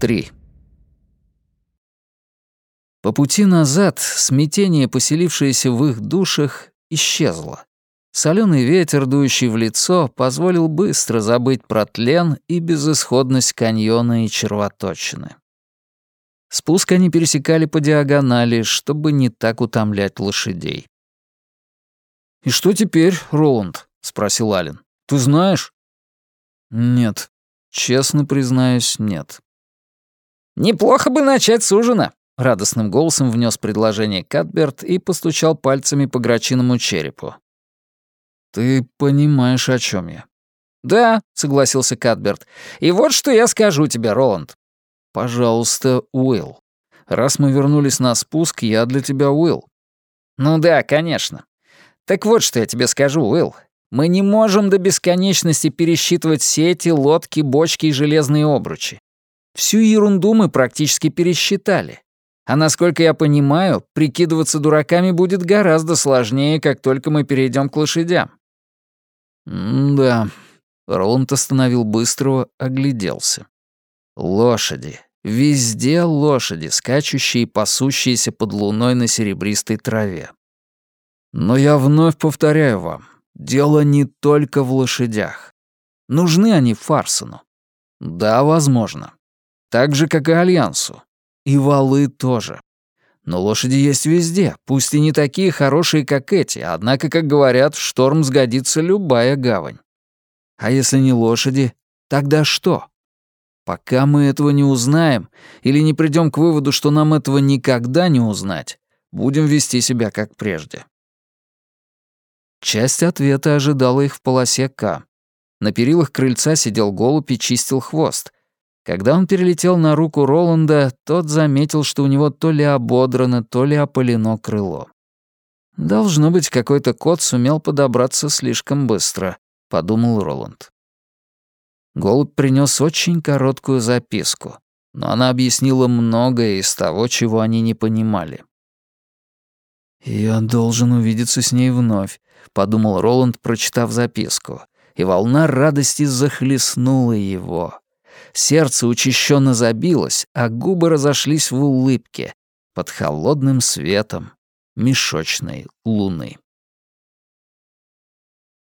3. По пути назад смятение, поселившееся в их душах, исчезло. Соленый ветер, дующий в лицо, позволил быстро забыть про тлен и безысходность каньона и червоточины. Спуск они пересекали по диагонали, чтобы не так утомлять лошадей. «И что теперь, Роланд?» — спросил Ален. «Ты знаешь?» «Нет. Честно признаюсь, нет». «Неплохо бы начать с ужина», — радостным голосом внес предложение Катберт и постучал пальцами по грачиному черепу. «Ты понимаешь, о чем я?» «Да», — согласился Катберт. «И вот что я скажу тебе, Роланд». «Пожалуйста, Уилл. Раз мы вернулись на спуск, я для тебя Уилл». «Ну да, конечно. Так вот, что я тебе скажу, Уилл. Мы не можем до бесконечности пересчитывать сети, лодки, бочки и железные обручи. Всю ерунду мы практически пересчитали. А насколько я понимаю, прикидываться дураками будет гораздо сложнее, как только мы перейдем к лошадям. «Да». Роланд остановил быстрого, огляделся. «Лошади. Везде лошади, скачущие и пасущиеся под луной на серебристой траве. Но я вновь повторяю вам, дело не только в лошадях. Нужны они Фарсону. Да, возможно. Так же, как и Альянсу. И валы тоже. Но лошади есть везде, пусть и не такие хорошие, как эти, однако, как говорят, в шторм сгодится любая гавань. А если не лошади, тогда что? Пока мы этого не узнаем или не придем к выводу, что нам этого никогда не узнать, будем вести себя как прежде. Часть ответа ожидала их в полосе К. На перилах крыльца сидел голубь и чистил хвост, когда он перелетел на руку Роланда, тот заметил, что у него то ли ободрано, то ли опалено крыло. «Должно быть, какой-то кот сумел подобраться слишком быстро», — подумал Роланд. Голубь принес очень короткую записку, но она объяснила многое из того, чего они не понимали. «Я должен увидеться с ней вновь», — подумал Роланд, прочитав записку, и волна радости захлестнула его. Сердце учащенно забилось, а губы разошлись в улыбке под холодным светом мешочной луны.